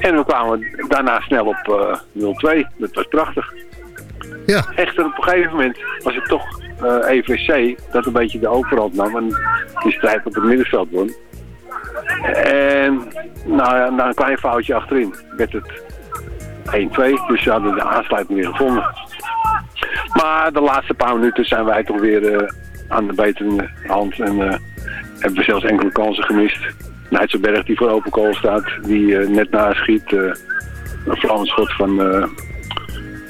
En we kwamen daarna snel op eh 0-2. Dat was prachtig. Ja. Echter, op een gegeven moment was het toch EVC dat een beetje de overhand nam en die strijd op het middenveld won. En nou na een klein foutje achterin werd het 1-2, dus ze hadden de aansluiting weer gevonden. Maar de laatste paar minuten zijn wij toch weer eh, aan de betere hand en eh, hebben we zelfs enkele kansen gemist. Nijtsenberg die voor open goal staat, die eh, net naschiet. eh een Frans schot van eh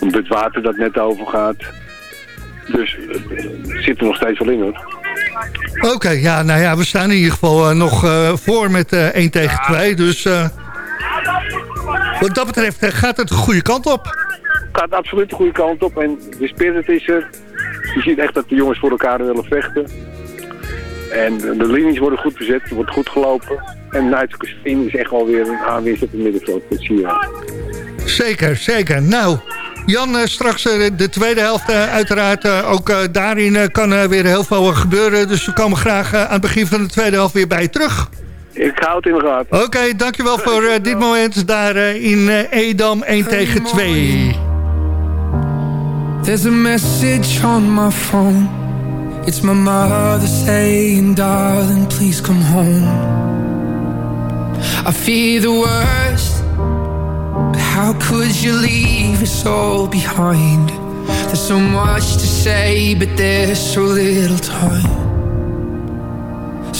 een water dat net overgaat. Dus het zit er nog steeds wel in hoor. Oké, ja, nou ja, we staan in ieder geval nog eh, voor met eh 1 tegen 2. Dus eh, wat dat betreft eh, gaat het de goede kant op. gaat absoluut de goede kant op. En de spirit is er. Je ziet echt dat de jongens voor elkaar willen vechten. En de linies worden goed bezet, er wordt goed gelopen. En Nigel Christine is echt wel weer een aanwinst op het middenveld. Dat zie je. Zeker, zeker. Nou, Jan, eh, straks eh, de tweede helft uiteraard. ook daarin kan er weer heel veel gebeuren. Dus we komen graag aan het begin van de tweede helft weer bij je terug. Ik hou het in de gaten. Oké, dankjewel voor eh, dit moment daar eh, in eh, Edam 1 tegen 2. There's a message on my phone. It's my mother saying, darling, please come home. I fear the worst. But how could you leave us all behind? There's so much to say, but there's so little time.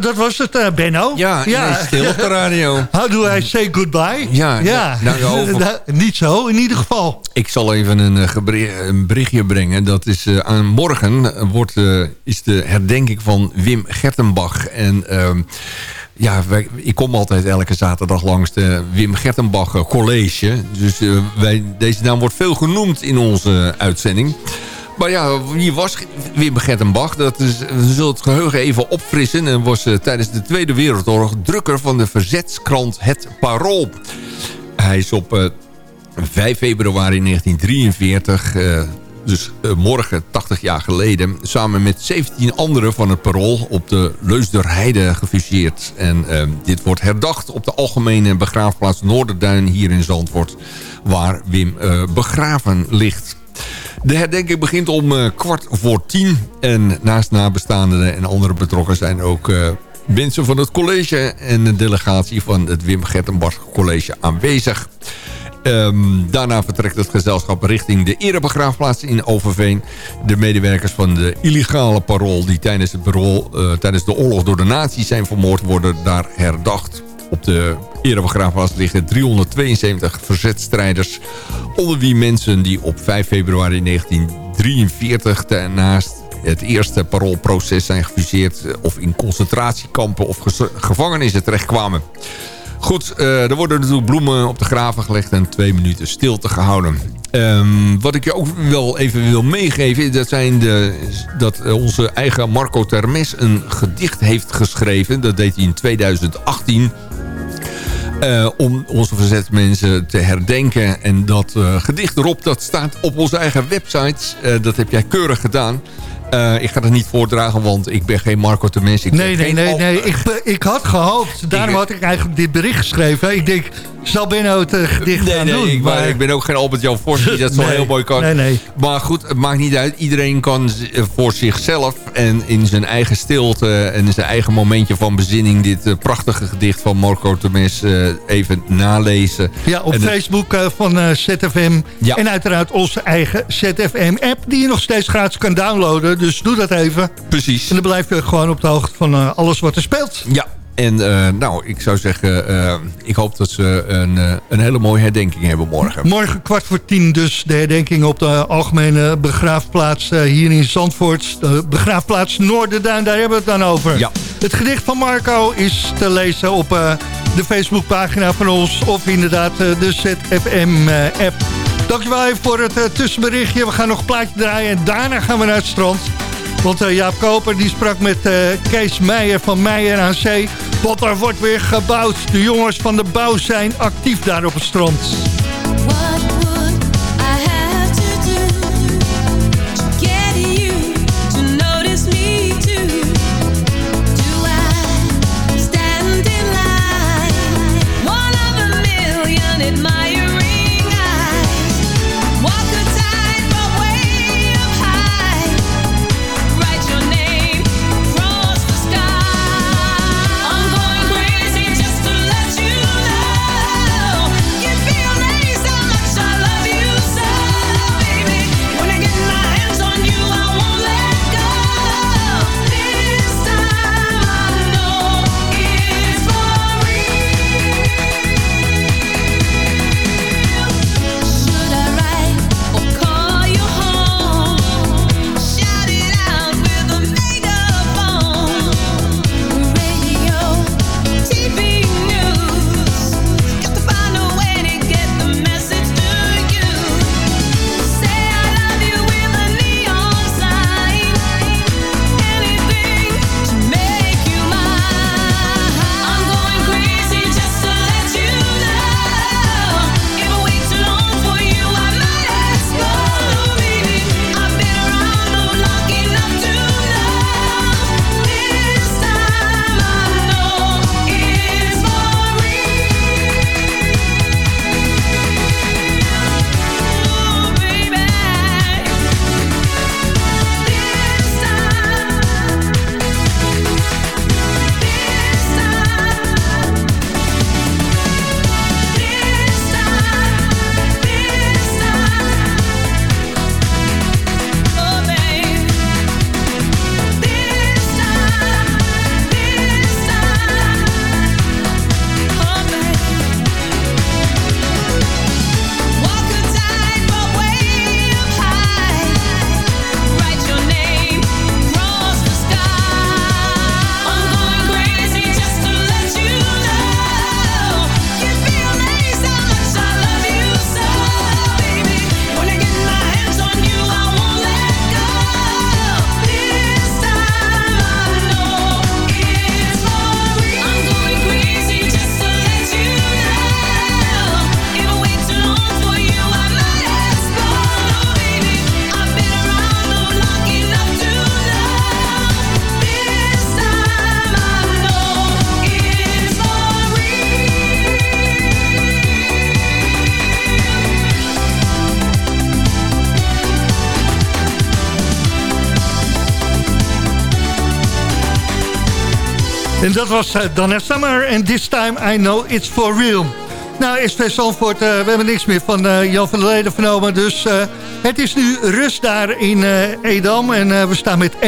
Dat was het, eh, Benno. Ja, stil op de radio. <laughs> How do I say goodbye? Ja, ja. nou, nou, Nou, niet zo, in ieder geval. Ik zal even een, eh, een berichtje brengen. Dat is eh, aan morgen wordt, is de herdenking van Wim Gertenbach. En ehm, ja, wij, ik kom altijd elke zaterdag langs de Wim Gertenbach College. Dus wij, deze naam wordt veel genoemd in onze uitzending. Maar ja, wie was Wim Gertenbach? Dat is, we zullen het geheugen even opfrissen. En was eh, tijdens de Tweede Wereldoorlog drukker van de verzetskrant Het Parool. Hij is op eh, 5 februari 1943, eh, dus eh, morgen 80 jaar geleden... samen met 17 anderen van het Parool op de Leusderheide gefuseerd. En eh, dit wordt herdacht op de algemene begraafplaats Noorderduin hier in Zandvoort... waar Wim eh, begraven ligt. De herdenking begint om eh, kwart voor tien. En naast nabestaanden en andere betrokken zijn ook... eh, mensen van het college en een delegatie van het Wim Gertenbach College aanwezig. Ehm, daarna vertrekt het gezelschap richting de erebegraafplaats in Overveen. De medewerkers van de illegale parool die tijdens, het eh, tijdens de oorlog door de nazi's zijn vermoord worden daar herdacht. Op de erebegraafplaats liggen 372 verzetstrijders. Onder wie mensen die op 5 februari 1943 naast het eerste paroolproces zijn gefuseerd... of in concentratiekampen of ge- gevangenissen terechtkwamen. Goed, eh, er worden natuurlijk bloemen op de graven gelegd... en twee minuten stilte gehouden. Ehm, wat ik je ook wel even wil meegeven... dat, zijn de, dat eh, onze eigen Marco Termes een gedicht heeft geschreven. Dat deed hij in 2018... Eh, om onze verzetsmensen te herdenken. En dat eh, gedicht erop, dat staat op onze eigen website. Eh, dat heb jij keurig gedaan. Ik ga het niet voordragen, want ik ben geen Marco Temes. Nee, nee, nee, al- nee. Ik, ik had gehoopt. Daarom had ik eigenlijk dit bericht geschreven. Ik denk, zal Benno het eh, gedicht Nee, gaan nee, doen? ik, maar, ik ben ook geen Albert-Jan Vos die dat zo <laughs> Nee, heel mooi kan. nee, nee. Maar goed, het maakt niet uit. Iedereen kan eh, voor zichzelf en in zijn eigen stilte... en in zijn eigen momentje van bezinning... dit eh, prachtige gedicht van Marco Temes even nalezen. Ja, op En Facebook van ZFM. Ja. En uiteraard onze eigen ZFM-app... die je nog steeds gratis kan downloaden. Dus doe dat even. Precies. En dan blijf je gewoon op de hoogte van alles wat er speelt. Ja, en eh, nou, ik zou zeggen... eh, ik hoop dat ze een, eh, een hele mooie herdenking hebben morgen. Morgen kwart voor tien dus de herdenking op de algemene begraafplaats hier in Zandvoort. De begraafplaats Noorderduin, daar hebben we het dan over. Ja. Het gedicht van Marco is te lezen op de Facebookpagina van ons... of inderdaad de ZFM-app. Dankjewel even voor het tussenberichtje. We gaan nog een plaatje draaien en daarna gaan we naar het strand. Want eh, Jaap Koper die sprak met eh, Kees Meijer van Meijer aan Zee. Er wordt weer gebouwd. De jongens van de bouw zijn actief daar op het strand. Dat was uh, Donna Summer. En this time I know it's for real. Nou, SV Zandvoort, uh, we hebben niks meer van uh, Jan van der Leden vernomen. Dus uh, het is nu rust daar in Edam. En we staan met 1-2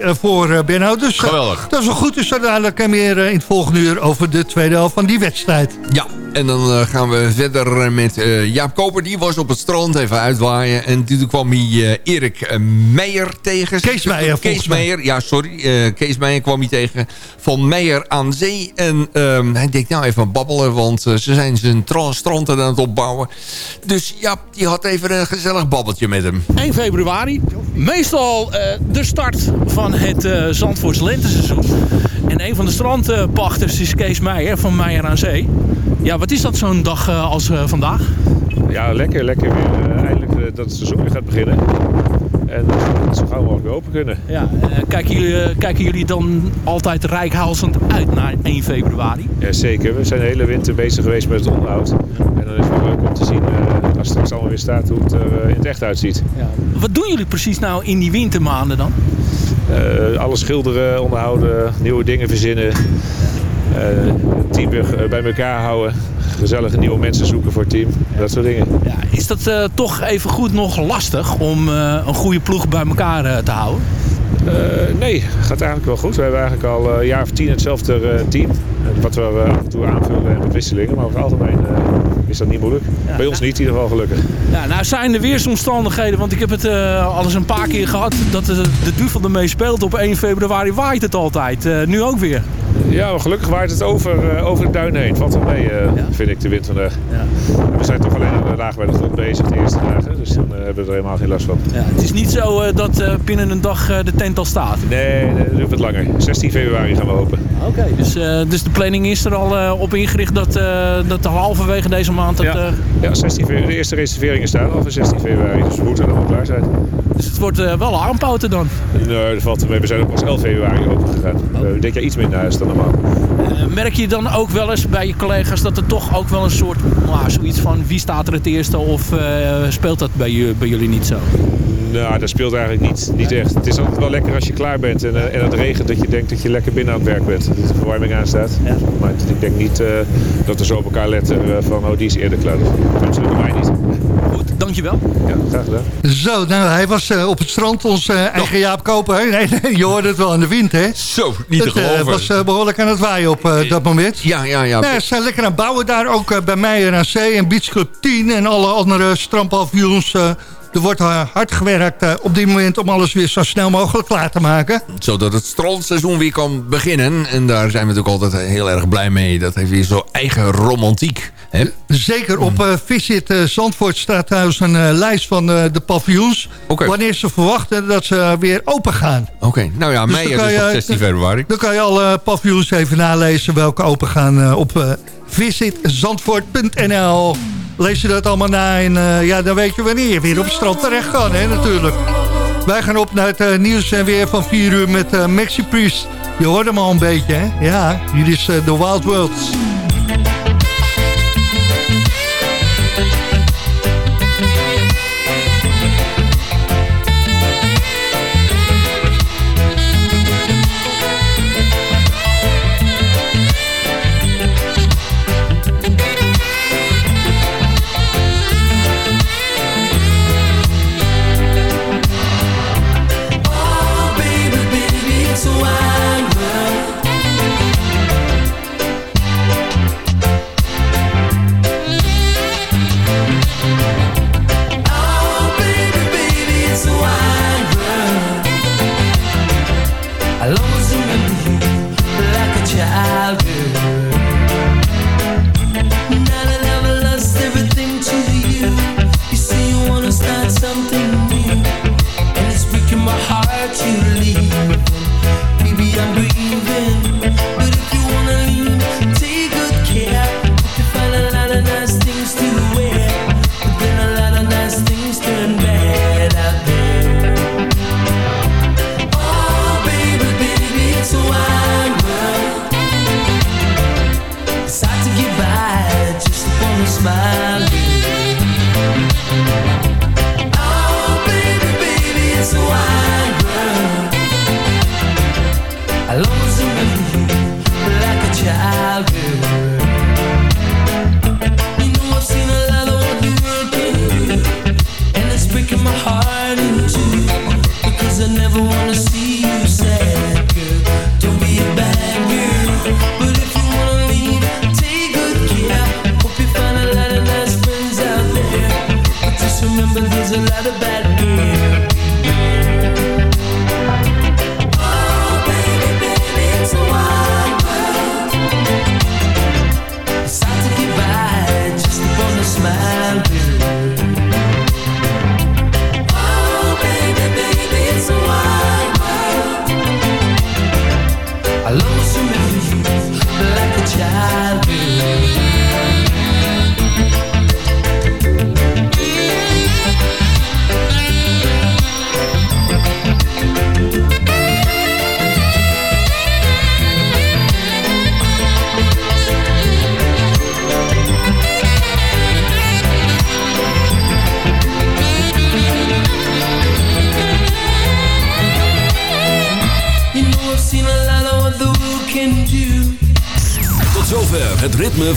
voor Benno. Dus Geweldig. dat is wel goed. Dus zo dadelijk meer in het volgende uur over de tweede helft van die wedstrijd. Ja, en dan uh, gaan we verder met uh, Jaap Koper. Die was op het strand even uitwaaien. En toen kwam hij uh, Erik Meijer tegen. Kees Meijer, Kees Meijer, ja sorry. Kees Meijer kwam hij tegen van Meijer aan Zee. En ehm, hij denkt nou even babbelen. Want ze zijn zijn strand aan het opbouwen. Dus Jaap, die had even een gezellig babbeltje met hem. 1 februari. Meestal de start van het Zandvoorts lenteseizoen. En een van de strandpachters is Kees Meijer van Meijer aan Zee. Ja, wat is dat zo'n dag uh, als uh, vandaag? Ja, lekker. Lekker weer. Uh, eindelijk dat het seizoen weer gaat beginnen. En dat zo gauw mogelijk open kunnen. Ja, kijken, jullie, kijken jullie dan altijd rijkhalsend uit naar 1 februari? Ja, zeker. We zijn de hele winter bezig geweest met het onderhoud. En dan is het wel leuk om te zien, als het straks allemaal weer staat, hoe het er in het echt uitziet. Ja. Wat doen jullie precies nou in die wintermaanden dan? Alles schilderen, onderhouden, nieuwe dingen verzinnen. Uh, team weer bij elkaar houden. Gezellige nieuwe mensen zoeken voor het team. Dat soort dingen. Ja, is dat toch even goed nog lastig om een goede ploeg bij elkaar te houden? Nee, gaat eigenlijk wel goed. We hebben eigenlijk al een jaar of tien hetzelfde team. Wat we af en toe aanvullen met wisselingen. Maar over het algemeen is dat niet moeilijk. Ja, bij ons niet in ieder geval gelukkig. Ja, nou zijn er weersomstandigheden. Want ik heb het al eens een paar keer gehad. Dat de, de duvel ermee speelt. Op 1 februari waait het altijd. nu ook weer. Ja, gelukkig waait het over, uh, over de duinen heen. Valt wel mee, ja? vind ik, de wind vandaag. Ja. We zijn toch alleen de laag bij de grond bezig de eerste dagen. Dus dan uh, hebben we er helemaal geen last van. Ja, het is niet zo dat binnen een dag de tent al staat? Nee, dat duurt wat langer. 16 februari gaan we open. Oké, okay, dus, dus de planning is er al op ingericht dat, dat halverwege deze maand... Het, ja, ja 16 de eerste reserveringen staan al voor 16 februari. Dus we moeten er al klaar zijn. Dus het wordt wel aanpouten dan? Nee, dat valt mee. We zijn ook pas 11 februari open gegaan. Oh. ik denk ja iets minder huis dan Uh, merk je dan ook wel eens bij je collega's dat er toch ook wel een soort, nou, zoiets van wie staat er het eerste of uh, speelt dat bij, bij, jullie niet zo? Nou, dat speelt eigenlijk niet, niet echt. Het is altijd wel lekker als je klaar bent en, uh, en het regent dat je denkt dat je lekker binnen aan het werk bent. Dat de verwarming aanstaat. Ja. Maar ik denk niet dat we zo op elkaar letten van oh die is eerder klaar. Dat bij mij niet. Dankjewel. Ja, graag gedaan. Zo, nou hij was op het strand, ons eigen Jaap Koper. Nee, nee, je hoorde het wel aan de wind hè? Zo, niet te geloven. Het was behoorlijk aan het waaien op uh, dat moment. Ja, ja, ja. Nee, ze zijn lekker aan het bouwen daar. Ook uh, bij Meijer aan Zee en Beach Club 10 en alle andere strandpaviljoens. Uh, er wordt hard gewerkt op dit moment om alles weer zo snel mogelijk klaar te maken. Zodat het strandseizoen weer kan beginnen. En daar zijn we natuurlijk altijd heel erg blij mee. Dat heeft weer zo'n eigen romantiek. Zeker op uh, Visit uh, Zandvoort staat trouwens een uh, lijst van de paviljoens. Okay. Wanneer ze verwachten dat ze weer open gaan. Oké, okay. nou ja, dus mei is dus 16 februari. Dan kan je alle paviljoens even nalezen welke open gaan op visitzandvoort.nl. Lees je dat allemaal na en ja, dan weet je wanneer je weer op het strand terecht kan, hè, natuurlijk. Wij gaan op naar het nieuws en weer van 4 uur met Maxi Priest. Je hoort hem al een beetje, hè? Ja, hier is The Wild Worlds.